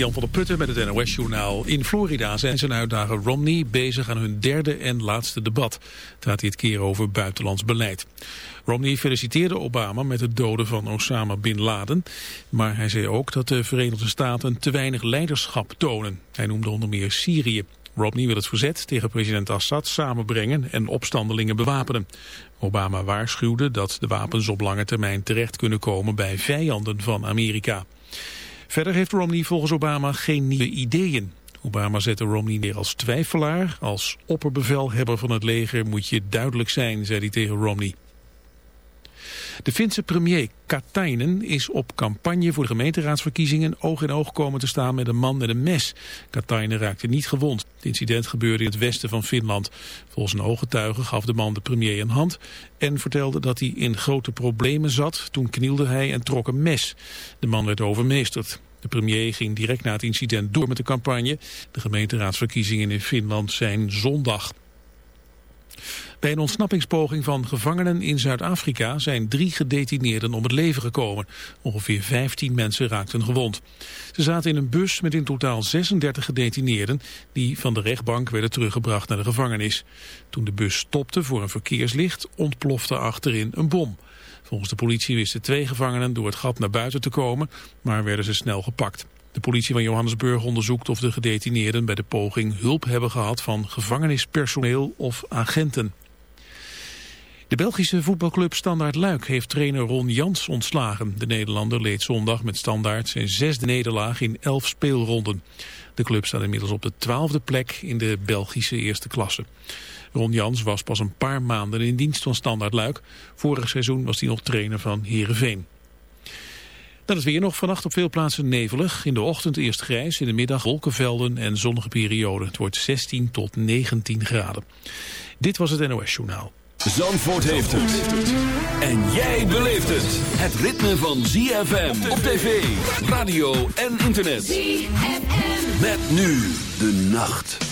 Jan van der Putten met het NOS-journaal. In Florida zijn zijn uitdager Romney bezig aan hun derde en laatste debat. Het gaat dit keer over buitenlands beleid. Romney feliciteerde Obama met het doden van Osama Bin Laden. Maar hij zei ook dat de Verenigde Staten te weinig leiderschap tonen. Hij noemde onder meer Syrië. Romney wil het verzet tegen president Assad samenbrengen en opstandelingen bewapenen. Obama waarschuwde dat de wapens op lange termijn terecht kunnen komen bij vijanden van Amerika. Verder heeft Romney volgens Obama geen nieuwe ideeën. Obama zette Romney neer als twijfelaar. Als opperbevelhebber van het leger moet je duidelijk zijn, zei hij tegen Romney. De Finse premier Katainen is op campagne voor de gemeenteraadsverkiezingen oog in oog komen te staan met een man met een mes. Katainen raakte niet gewond. Het incident gebeurde in het westen van Finland. Volgens een ooggetuige gaf de man de premier een hand en vertelde dat hij in grote problemen zat. Toen knielde hij en trok een mes. De man werd overmeesterd. De premier ging direct na het incident door met de campagne. De gemeenteraadsverkiezingen in Finland zijn zondag. Bij een ontsnappingspoging van gevangenen in Zuid-Afrika zijn drie gedetineerden om het leven gekomen. Ongeveer 15 mensen raakten gewond. Ze zaten in een bus met in totaal 36 gedetineerden die van de rechtbank werden teruggebracht naar de gevangenis. Toen de bus stopte voor een verkeerslicht ontplofte achterin een bom. Volgens de politie wisten twee gevangenen door het gat naar buiten te komen, maar werden ze snel gepakt. De politie van Johannesburg onderzoekt of de gedetineerden bij de poging hulp hebben gehad van gevangenispersoneel of agenten. De Belgische voetbalclub Standaard Luik heeft trainer Ron Jans ontslagen. De Nederlander leed zondag met Standaard zijn zesde nederlaag in elf speelronden. De club staat inmiddels op de twaalfde plek in de Belgische eerste klasse. Ron Jans was pas een paar maanden in dienst van Standaard Luik. Vorig seizoen was hij nog trainer van Heerenveen. Dan is weer nog vannacht op veel plaatsen nevelig. In de ochtend eerst grijs, in de middag wolkenvelden en zonnige perioden. Het wordt 16 tot 19 graden. Dit was het NOS Journaal. Zandvoort heeft het. En jij beleeft het. Het ritme van ZFM op tv, radio en internet. ZFM. Met nu de nacht.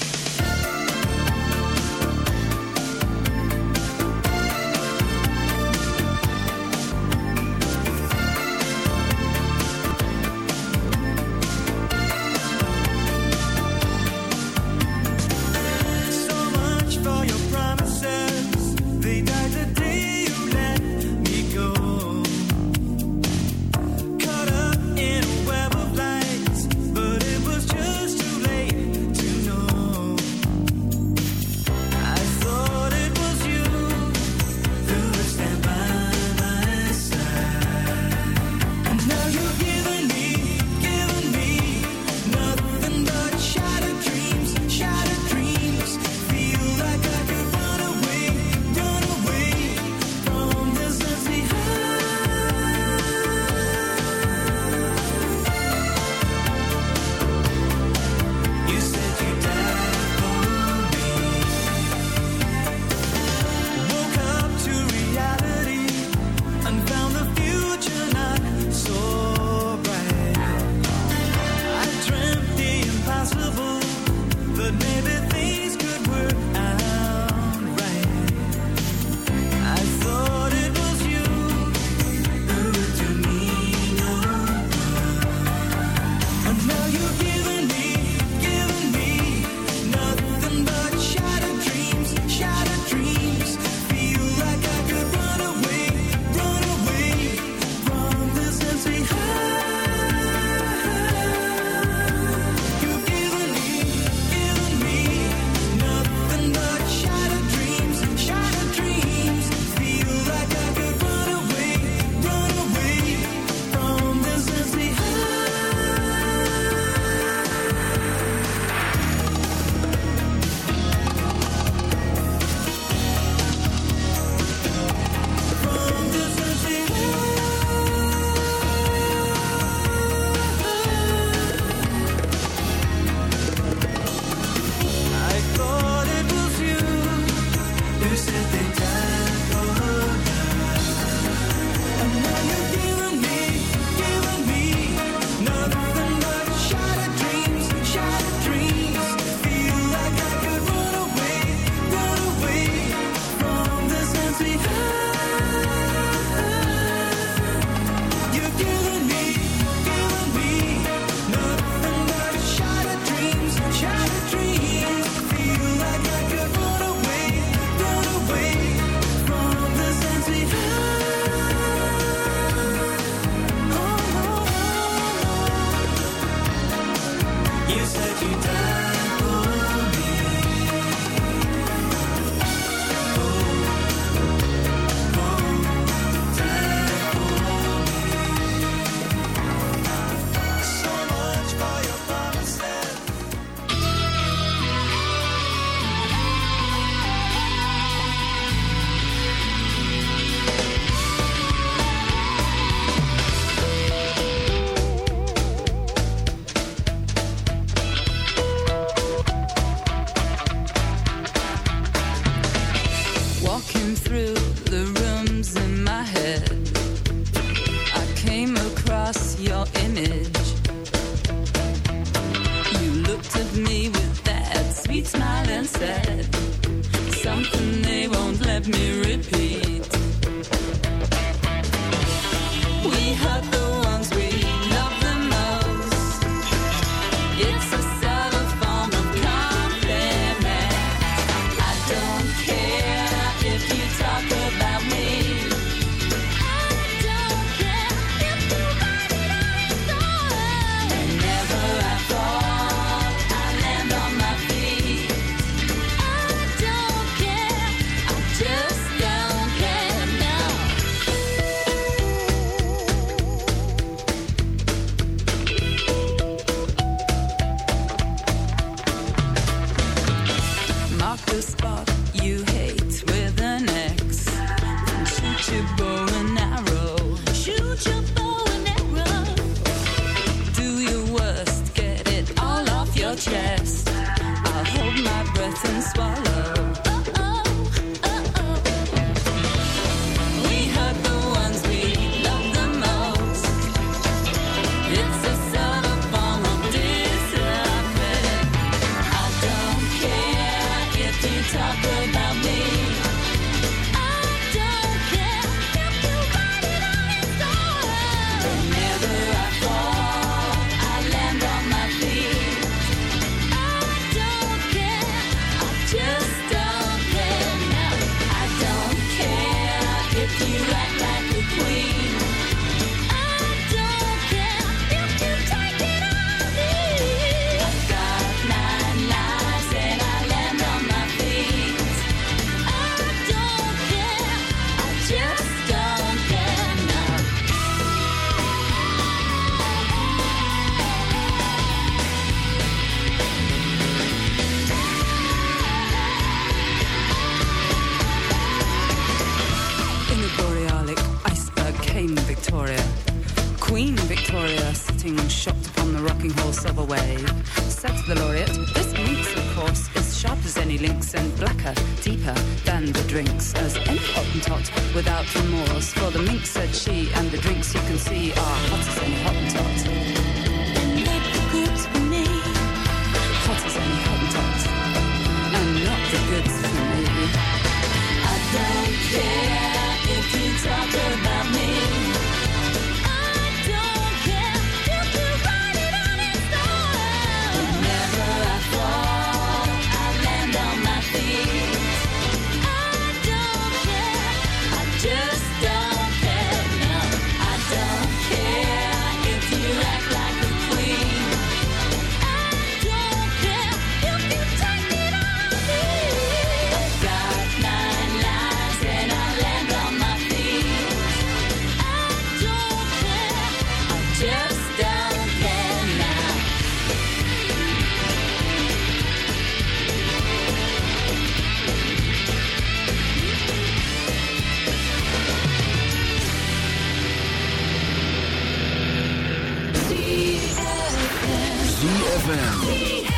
ZFM.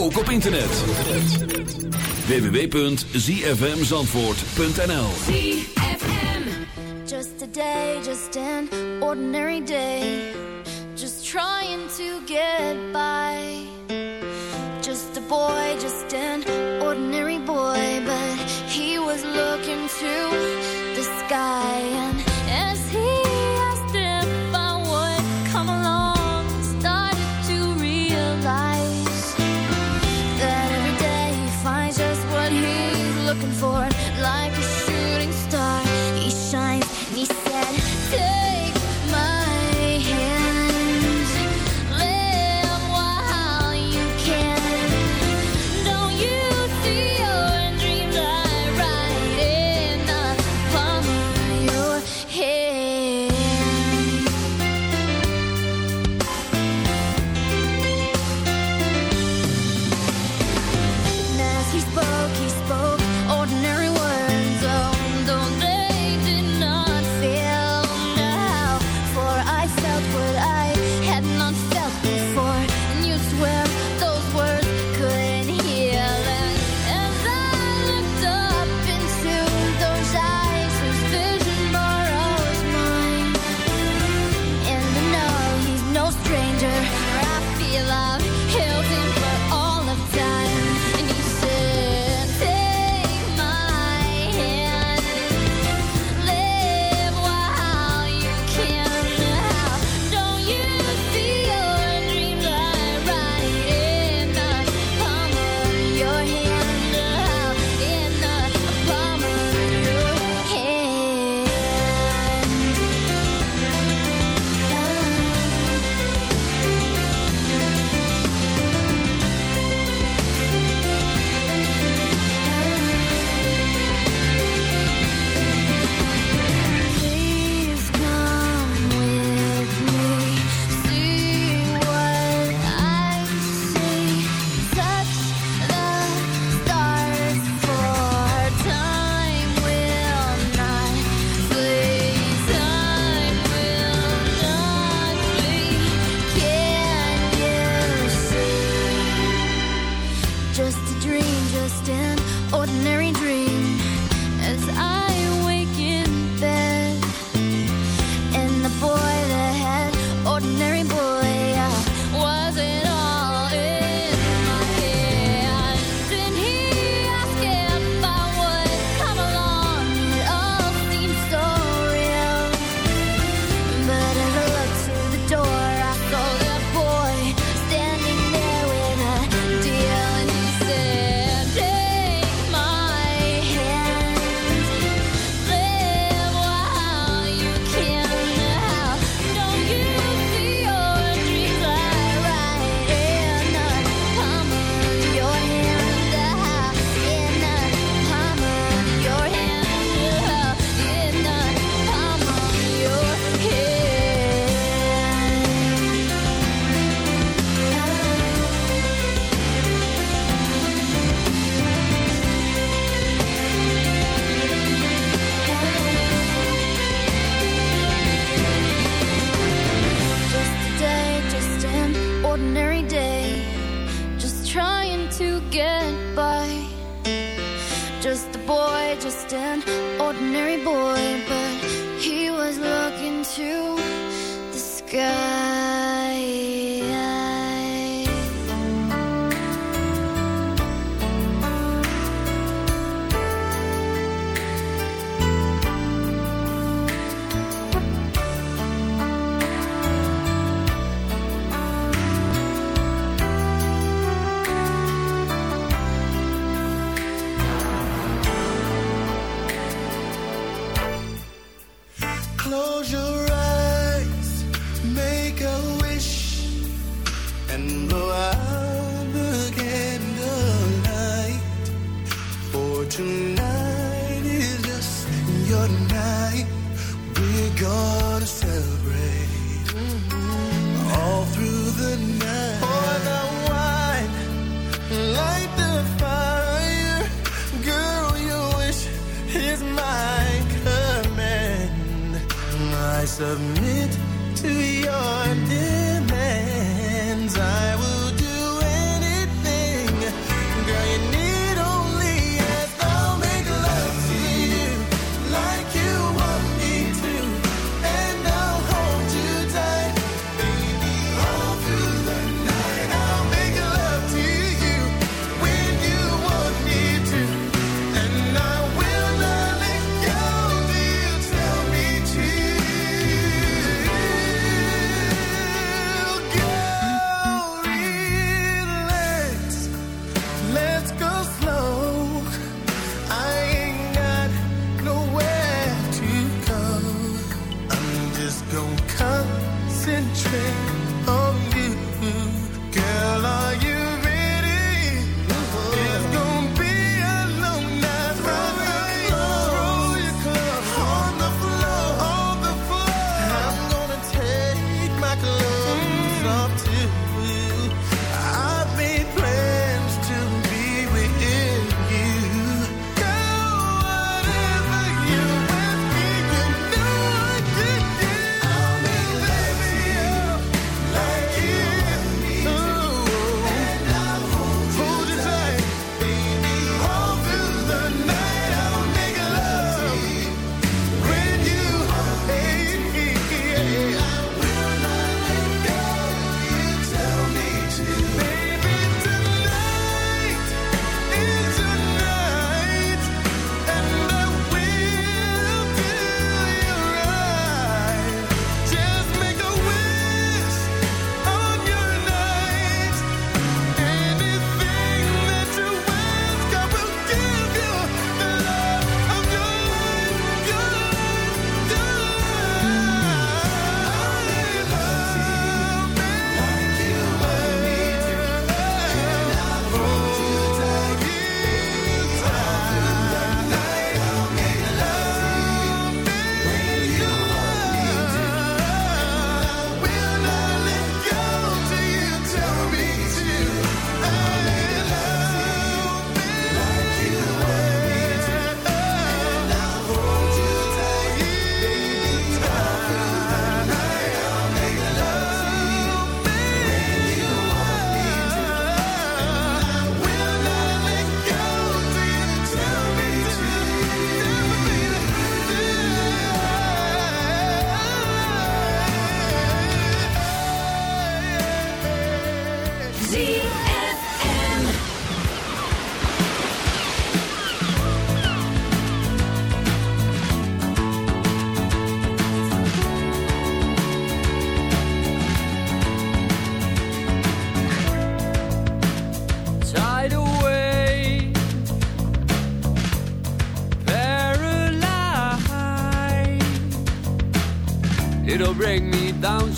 Ook op internet. www.zfmzandvoort.nl Just a day, just an ordinary day. Just trying to get by. Just a boy, just an ordinary boy. But he was looking to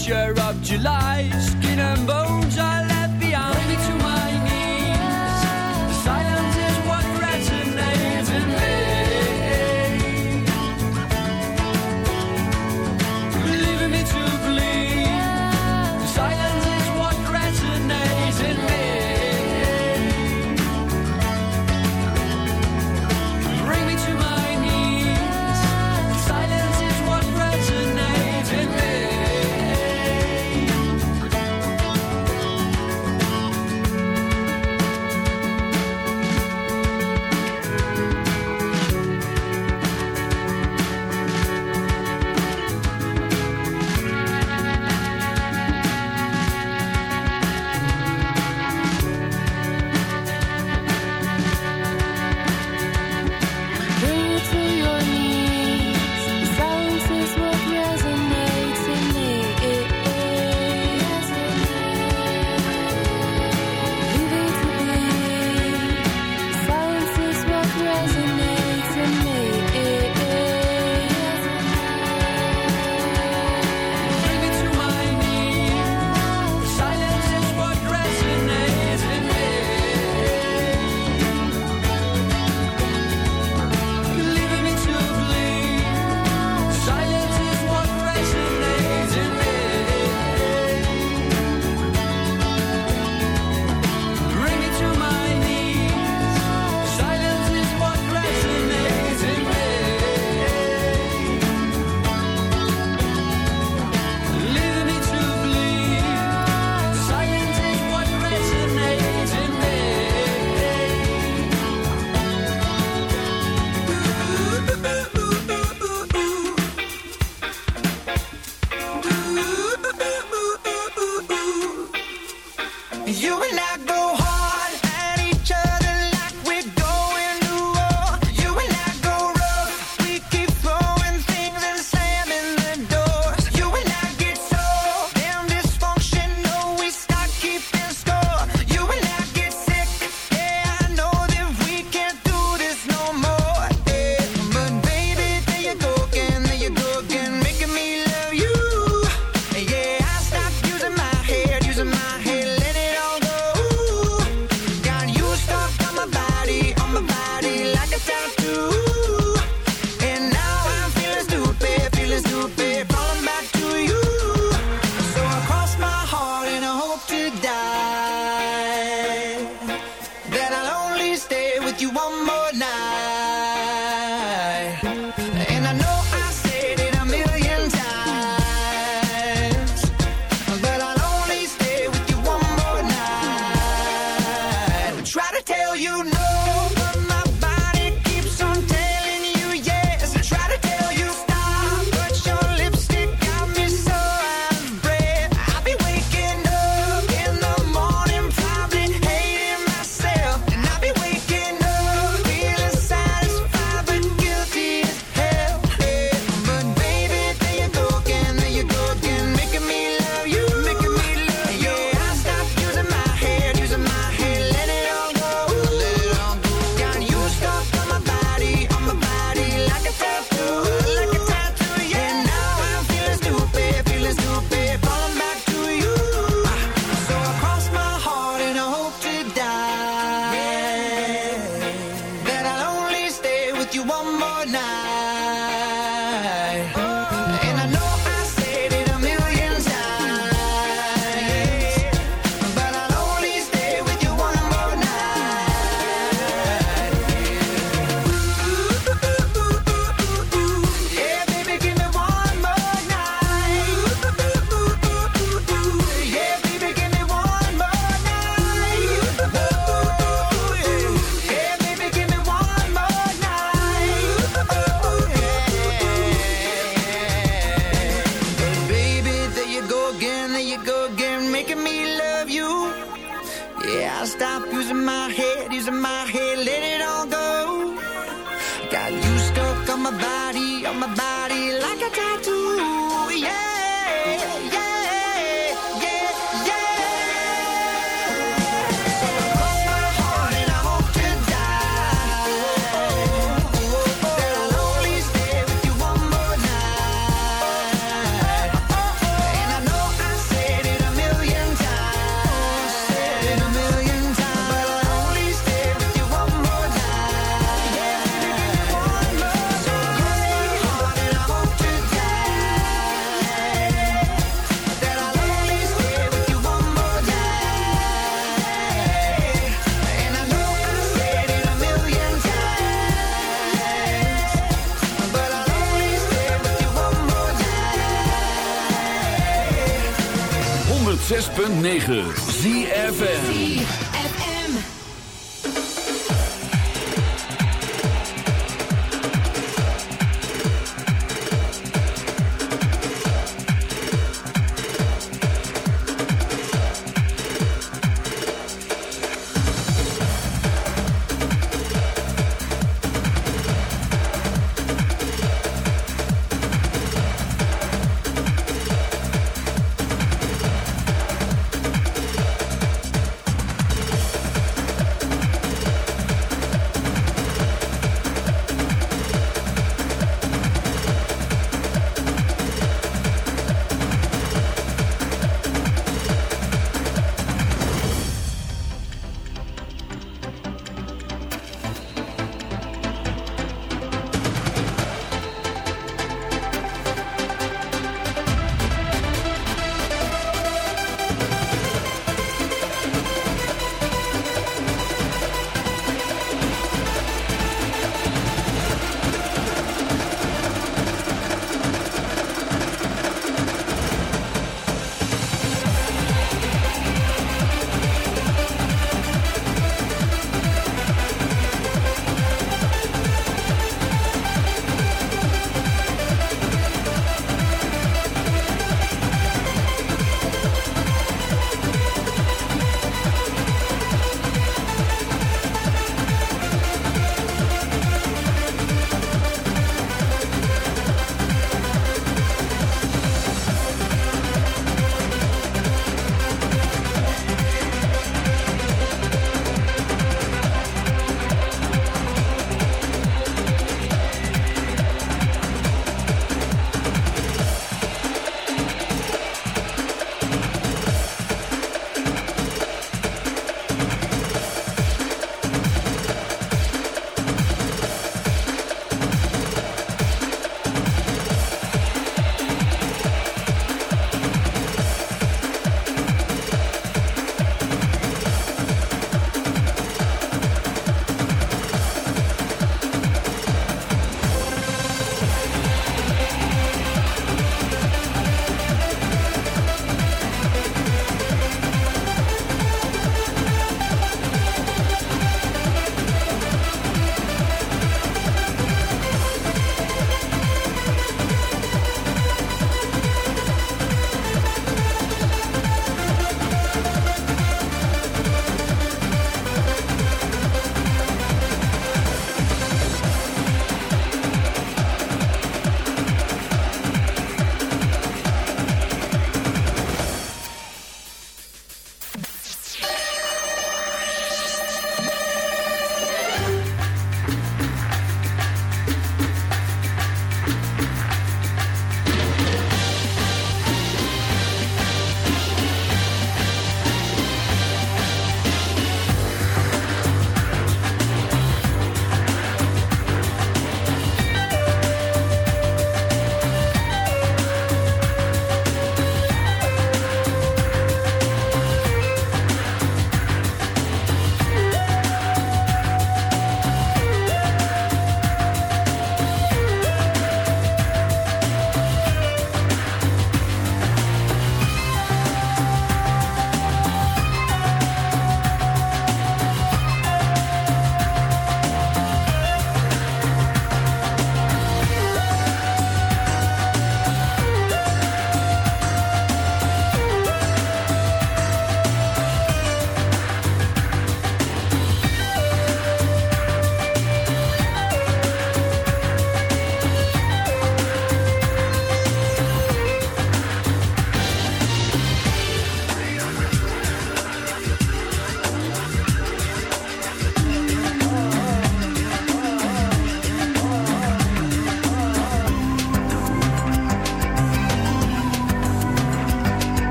vulture of July. Skin and bones I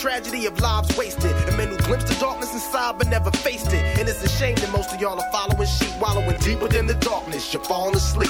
tragedy of lives wasted. And men who glimpsed the darkness inside but never faced it. And it's a shame that most of y'all are following sheep, wallowing deeper than the darkness. You're falling asleep.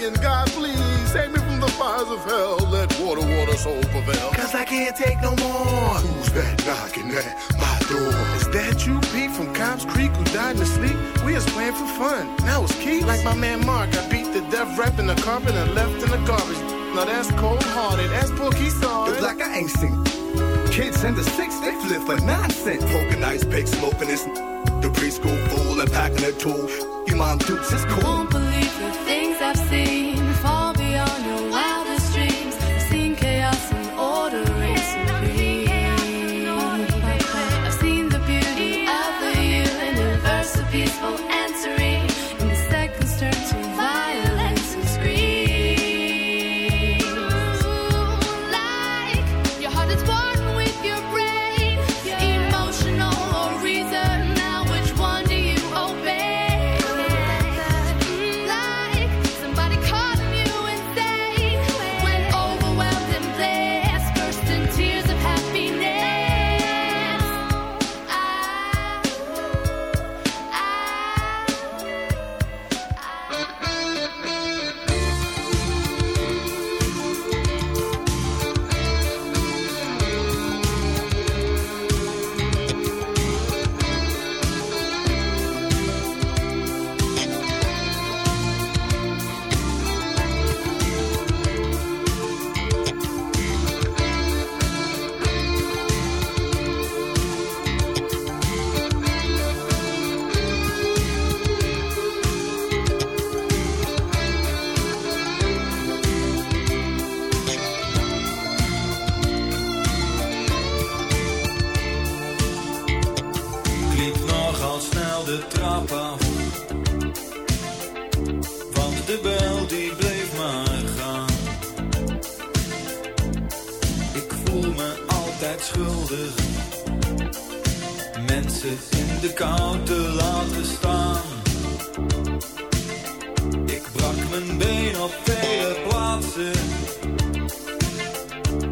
begging God, please save me from the fires of hell. Let water, water, soul prevail. Cause I can't take no more. Who's that knocking at my door? Is that you, Pete, from Cobb's Creek, who died in his sleep? We was playing for fun. Now it's Keith. Like my man Mark, I beat the death rap in the carpet and left in the garbage. Now that's cold hearted. That's Pookie saw The like I ain't seen. Kids in the six, they flip for nonsense. Poking ice pick, smoking this. The preschool fool and packing a tool. You mom dukes is cool. Won't believe the things I've seen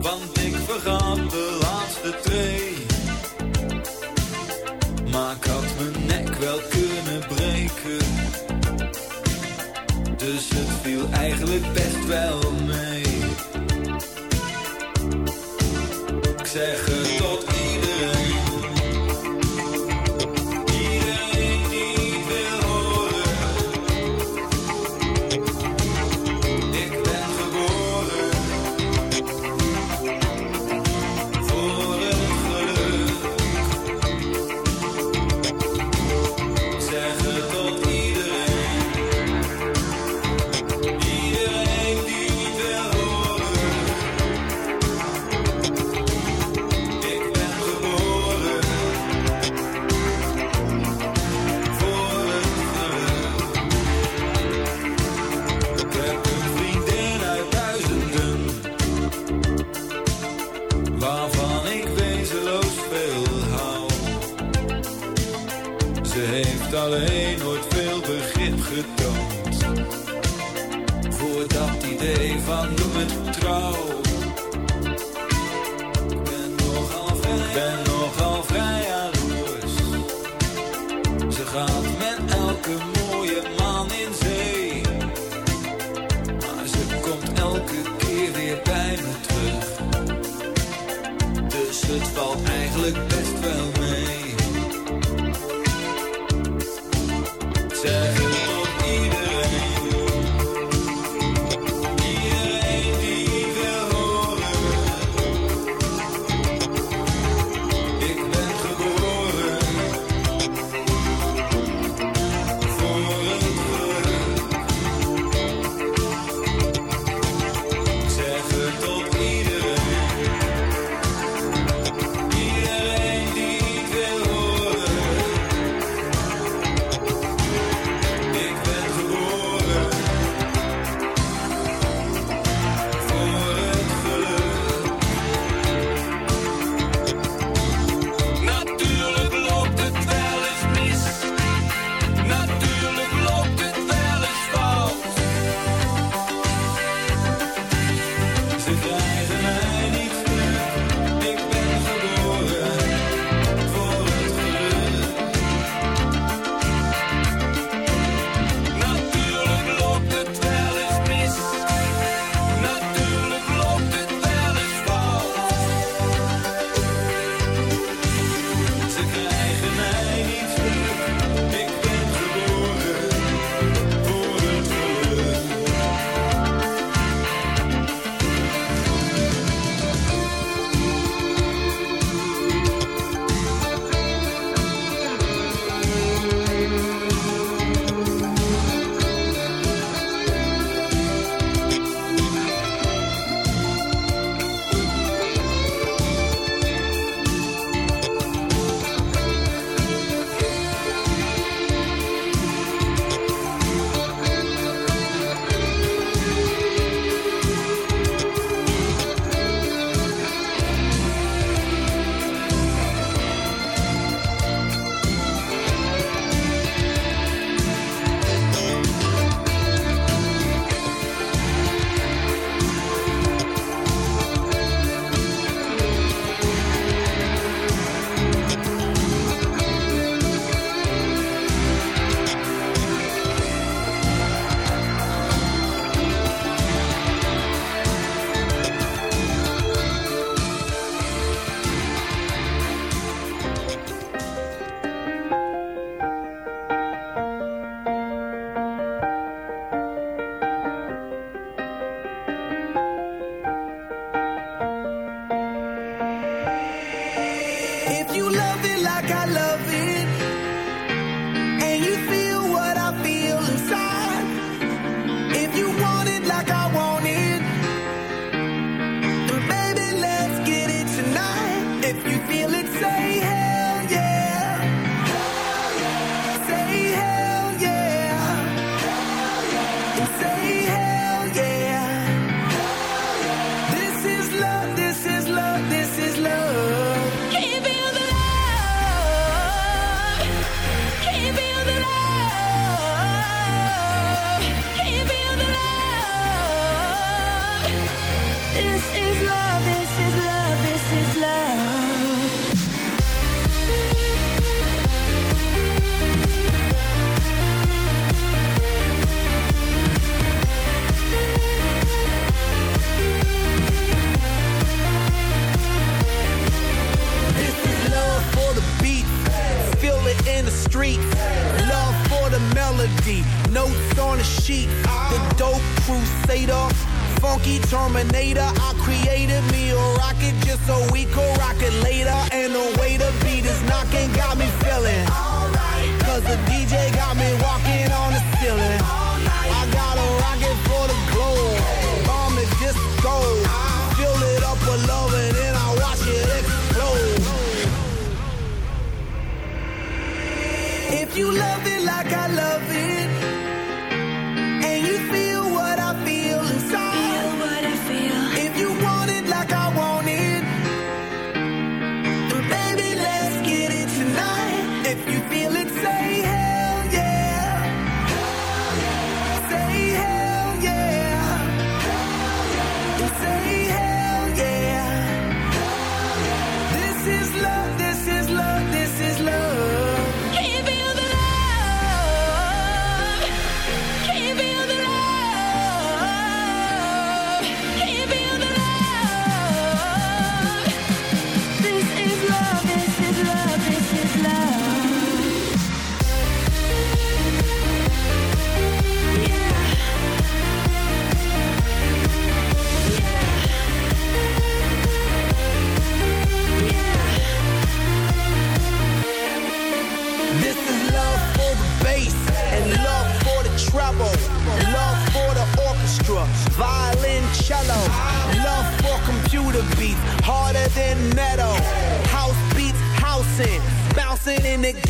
Want ik vergat de laatste tree. Maar ik had mijn nek wel kunnen breken. Dus het viel eigenlijk best wel mee. Ik zeg het tot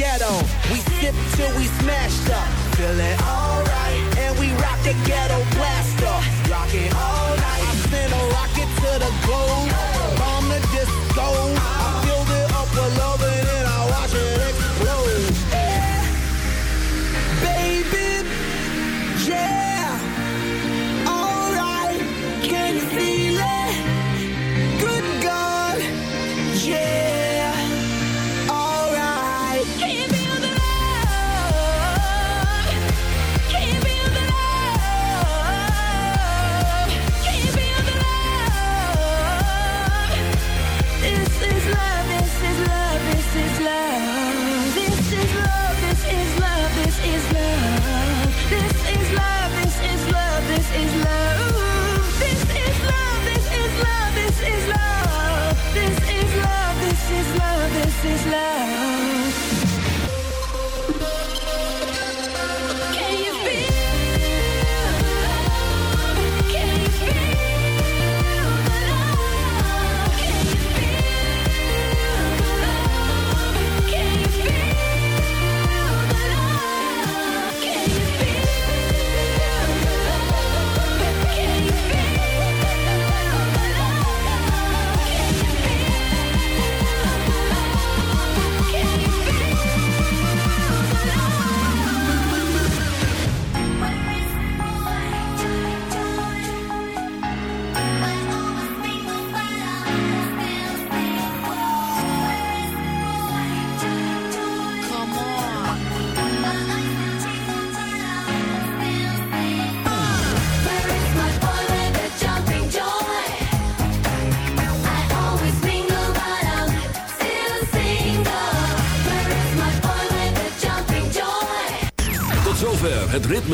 ghetto. We sip till we smashed up. Feeling alright. And we rock the ghetto blaster. Rockin' all